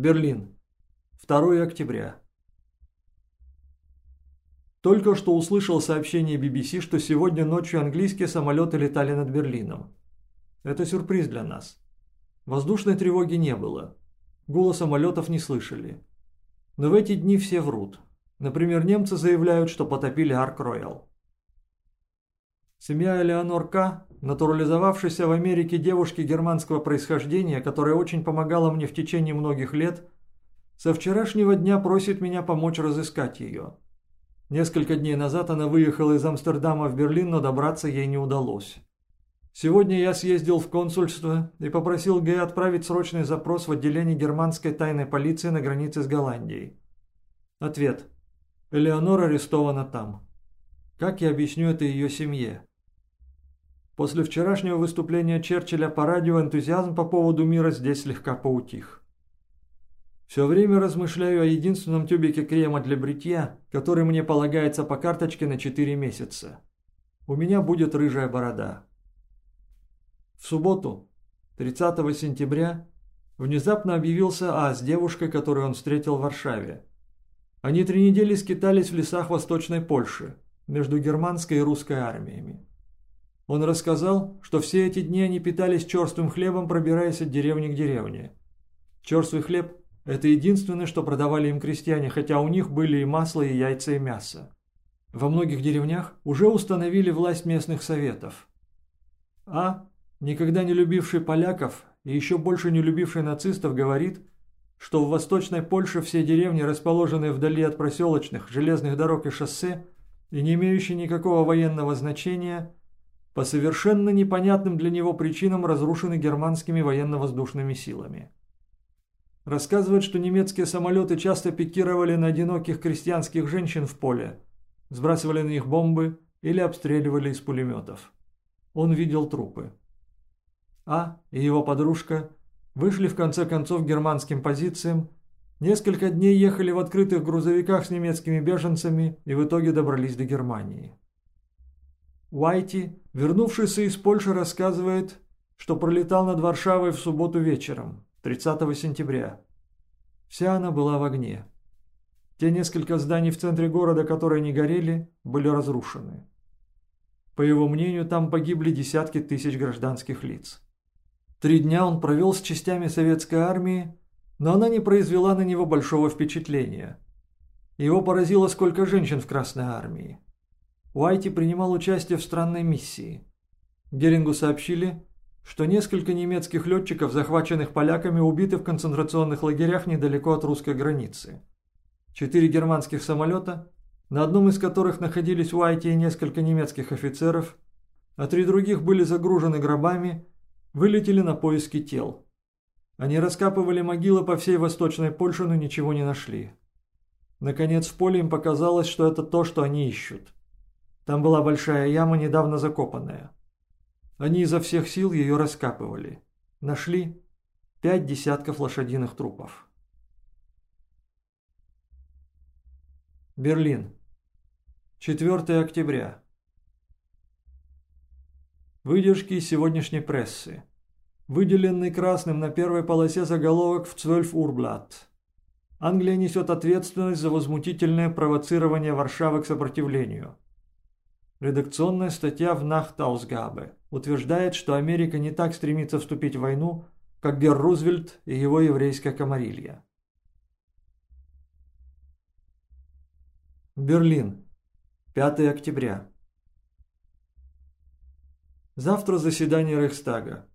Берлин. 2 октября. Только что услышал сообщение BBC, что сегодня ночью английские самолеты летали над Берлином. Это сюрприз для нас. Воздушной тревоги не было. Гула самолетов не слышали. Но в эти дни все врут. Например, немцы заявляют, что потопили Арк-Роял. Семья Элеонор К., натурализовавшейся в Америке девушки германского происхождения, которая очень помогала мне в течение многих лет, со вчерашнего дня просит меня помочь разыскать ее. Несколько дней назад она выехала из Амстердама в Берлин, но добраться ей не удалось. Сегодня я съездил в консульство и попросил Г. отправить срочный запрос в отделение германской тайной полиции на границе с Голландией. Ответ. Элеонора арестована там. Как я объясню это ее семье? После вчерашнего выступления Черчилля по радио энтузиазм по поводу мира здесь слегка поутих. Все время размышляю о единственном тюбике крема для бритья, который мне полагается по карточке на 4 месяца. У меня будет рыжая борода. В субботу, 30 сентября, внезапно объявился А с девушкой, которую он встретил в Варшаве. Они три недели скитались в лесах Восточной Польши, между германской и русской армиями. Он рассказал, что все эти дни они питались черствым хлебом, пробираясь от деревни к деревне. Черствый хлеб – это единственное, что продавали им крестьяне, хотя у них были и масло, и яйца, и мясо. Во многих деревнях уже установили власть местных советов. А никогда не любивший поляков и еще больше не любивший нацистов, говорит, что в Восточной Польше все деревни, расположенные вдали от проселочных, железных дорог и шоссе, и не имеющие никакого военного значения, по совершенно непонятным для него причинам разрушены германскими военно-воздушными силами. Рассказывает, что немецкие самолеты часто пикировали на одиноких крестьянских женщин в поле, сбрасывали на них бомбы или обстреливали из пулеметов. Он видел трупы. А и его подружка вышли в конце концов германским позициям, несколько дней ехали в открытых грузовиках с немецкими беженцами и в итоге добрались до Германии. Уайти, вернувшийся из Польши, рассказывает, что пролетал над Варшавой в субботу вечером, 30 сентября. Вся она была в огне. Те несколько зданий в центре города, которые не горели, были разрушены. По его мнению, там погибли десятки тысяч гражданских лиц. Три дня он провел с частями советской армии, но она не произвела на него большого впечатления. Его поразило, сколько женщин в Красной армии. Уайти принимал участие в странной миссии. Герингу сообщили, что несколько немецких летчиков, захваченных поляками, убиты в концентрационных лагерях недалеко от русской границы. Четыре германских самолета, на одном из которых находились Уайти и несколько немецких офицеров, а три других были загружены гробами вылетели на поиски тел. Они раскапывали могилы по всей Восточной Польше, но ничего не нашли. Наконец в поле им показалось, что это то, что они ищут. Там была большая яма, недавно закопанная. Они изо всех сил ее раскапывали. Нашли пять десятков лошадиных трупов. Берлин. 4 октября. Выдержки из сегодняшней прессы. Выделенный красным на первой полосе заголовок в Цвельф Урблат. Англия несет ответственность за возмутительное провоцирование Варшавы к сопротивлению. Редакционная статья в Нахтаусгабе утверждает, что Америка не так стремится вступить в войну, как Герр Рузвельт и его еврейская комарилья. Берлин. 5 октября. Завтра заседание Рейхстага.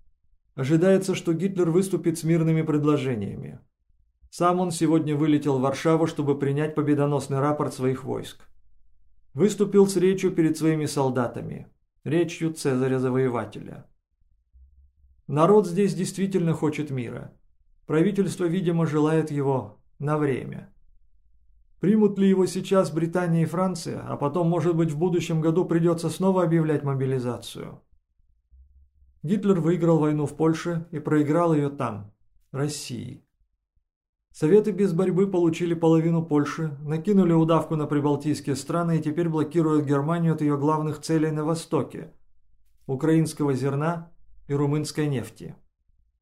Ожидается, что Гитлер выступит с мирными предложениями. Сам он сегодня вылетел в Варшаву, чтобы принять победоносный рапорт своих войск. Выступил с речью перед своими солдатами, речью Цезаря-завоевателя. Народ здесь действительно хочет мира. Правительство, видимо, желает его на время. Примут ли его сейчас Британия и Франция, а потом, может быть, в будущем году придется снова объявлять мобилизацию? Гитлер выиграл войну в Польше и проиграл ее там, России. Советы без борьбы получили половину Польши, накинули удавку на прибалтийские страны и теперь блокируют Германию от ее главных целей на востоке – украинского зерна и румынской нефти.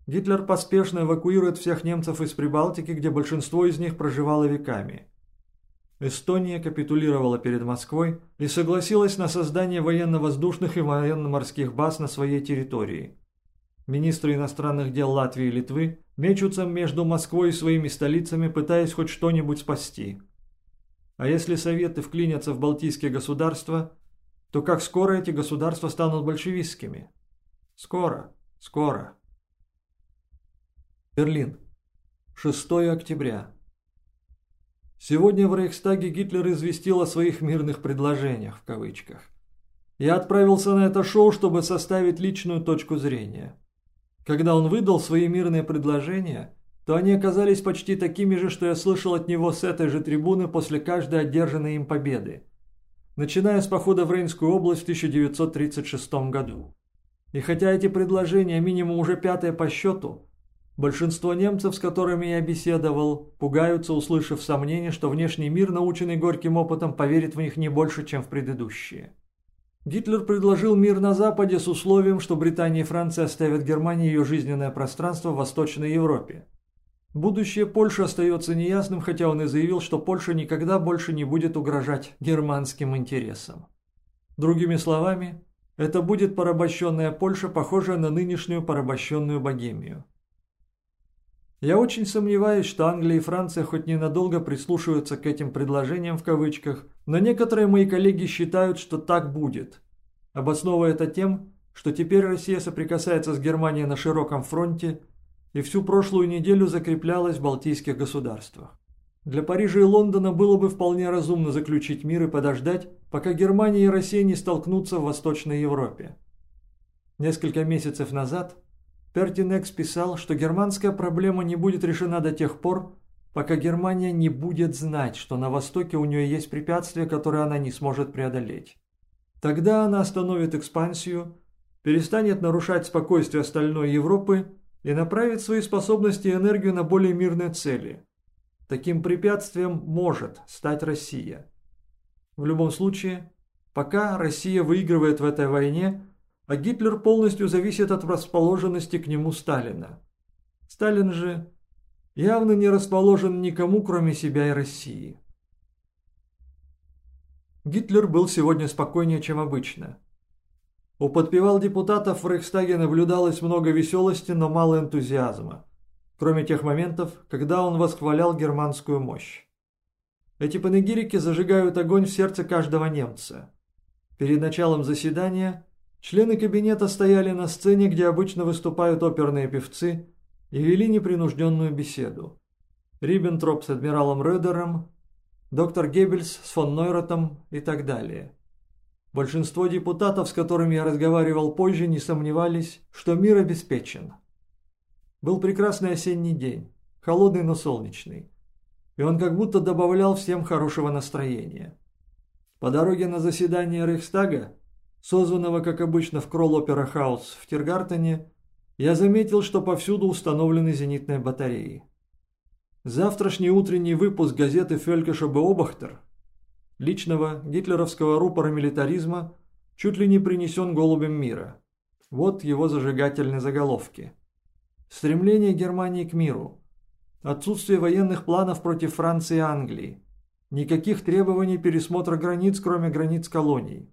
Гитлер поспешно эвакуирует всех немцев из Прибалтики, где большинство из них проживало веками. Эстония капитулировала перед Москвой и согласилась на создание военно-воздушных и военно-морских баз на своей территории. Министры иностранных дел Латвии и Литвы мечутся между Москвой и своими столицами, пытаясь хоть что-нибудь спасти. А если Советы вклинятся в Балтийские государства, то как скоро эти государства станут большевистскими? Скоро, скоро. Берлин. 6 октября. Сегодня в Рейхстаге Гитлер известил о своих «мирных предложениях» в кавычках. Я отправился на это шоу, чтобы составить личную точку зрения. Когда он выдал свои мирные предложения, то они оказались почти такими же, что я слышал от него с этой же трибуны после каждой одержанной им победы, начиная с похода в Рейнскую область в 1936 году. И хотя эти предложения минимум уже пятое по счету, Большинство немцев, с которыми я беседовал, пугаются, услышав сомнение, что внешний мир, наученный горьким опытом, поверит в них не больше, чем в предыдущие. Гитлер предложил мир на Западе с условием, что Британия и Франция оставят Германии ее жизненное пространство в Восточной Европе. Будущее Польши остается неясным, хотя он и заявил, что Польша никогда больше не будет угрожать германским интересам. Другими словами, это будет порабощенная Польша, похожая на нынешнюю порабощенную Богемию. Я очень сомневаюсь, что Англия и Франция хоть ненадолго прислушиваются к этим предложениям в кавычках, но некоторые мои коллеги считают, что так будет. Обосновывая это тем, что теперь Россия соприкасается с Германией на широком фронте и всю прошлую неделю закреплялась в Балтийских государствах. Для Парижа и Лондона было бы вполне разумно заключить мир и подождать, пока Германия и Россия не столкнутся в Восточной Европе. Несколько месяцев назад Пертинекс писал, что германская проблема не будет решена до тех пор, пока Германия не будет знать, что на Востоке у нее есть препятствия, которые она не сможет преодолеть. Тогда она остановит экспансию, перестанет нарушать спокойствие остальной Европы и направит свои способности и энергию на более мирные цели. Таким препятствием может стать Россия. В любом случае, пока Россия выигрывает в этой войне – а Гитлер полностью зависит от расположенности к нему Сталина. Сталин же явно не расположен никому, кроме себя и России. Гитлер был сегодня спокойнее, чем обычно. У подпевал депутатов в Рейхстаге наблюдалось много веселости, но мало энтузиазма, кроме тех моментов, когда он восхвалял германскую мощь. Эти панегирики зажигают огонь в сердце каждого немца. Перед началом заседания Члены кабинета стояли на сцене, где обычно выступают оперные певцы, и вели непринужденную беседу. Риббентроп с адмиралом Рёдером, доктор Геббельс с фон Нойротом и так далее. Большинство депутатов, с которыми я разговаривал позже, не сомневались, что мир обеспечен. Был прекрасный осенний день, холодный, но солнечный, и он как будто добавлял всем хорошего настроения. По дороге на заседание Рейхстага созванного, как обычно, в Кролл-Опера Хаус в Тиргартене, я заметил, что повсюду установлены зенитные батареи. Завтрашний утренний выпуск газеты «Фелькеша Беобахтер» личного гитлеровского рупора милитаризма чуть ли не принесен голубем мира. Вот его зажигательные заголовки. Стремление Германии к миру. Отсутствие военных планов против Франции и Англии. Никаких требований пересмотра границ, кроме границ колоний.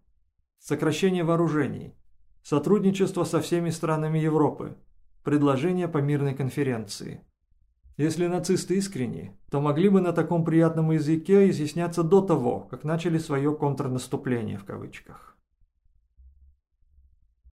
Сокращение вооружений. Сотрудничество со всеми странами Европы. Предложение по мирной конференции. Если нацисты искренни, то могли бы на таком приятном языке изъясняться до того, как начали свое контрнаступление в кавычках.